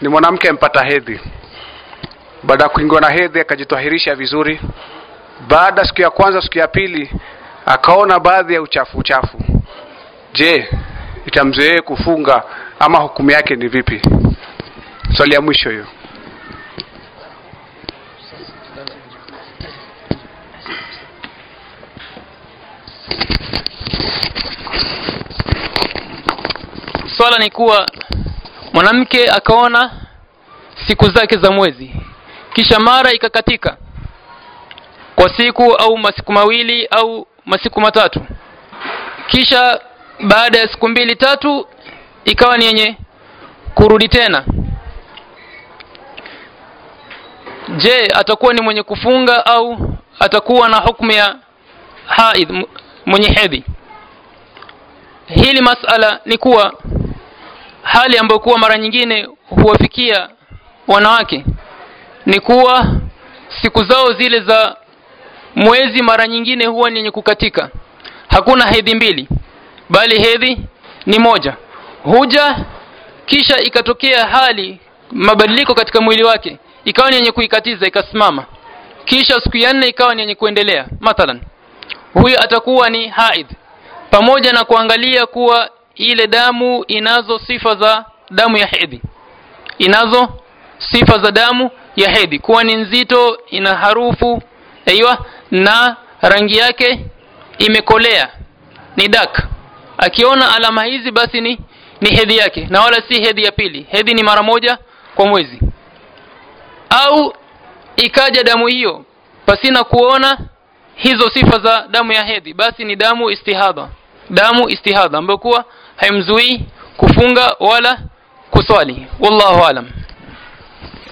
ni mwanamke mpata hedhi. Baada ya kuingiwa na hedhi akajitwahirisha vizuri. Baada siku ya kwanza siku ya pili akaona baadhi ya uchafu uchafu. Je itamzuia kufunga ama hukumu yake ni vipi? Swali ya mwisho hiyo. Swala ni kuwa mwanamke akaona siku zake za mwezi. Kisha mara ikakatika. Kwa siku au masiku mawili au masiku matatu. Kisha baada ya siku mbili tatu ikawa ni yenye kurudi tena. Je atakuwa ni mwenye kufunga au atakuwa na hukumu ya haid mwenye hedhi? Hili masala ni kuwa hali ambayo kuwa mara nyingine huwafikia wanawake ni kuwa siku zao zile za mwezi mara nyingine huwa ni yenye kukatika. Hakuna hedhi mbili bali hedhi ni moja. Huja kisha ikatokea hali mabadiliko katika mwili wake ikawa ni yenye kuikatiza ikasimama. Kisha siku ya nne ikawa ni yenye kuendelea. Mathalan huyu atakuwa ni haid. Pamoja na kuangalia kuwa ile damu inazo sifa za damu ya hedhi. Inazo sifa za damu ya hedhi. Kuwa ni nzito ina harufu aiywa na rangi yake imekolea. Ni dak akiona alama hizi basi ni ni hedhi yake na wala si hedhi ya pili. Hedhi ni mara moja kwa mwezi. Au ikaja damu hiyo pasina kuona hizo sifa za damu ya hedhi basi ni damu istihadha. Damu istihadha ambayo kuwa haimzuii kufunga wala kuswali wallahu alam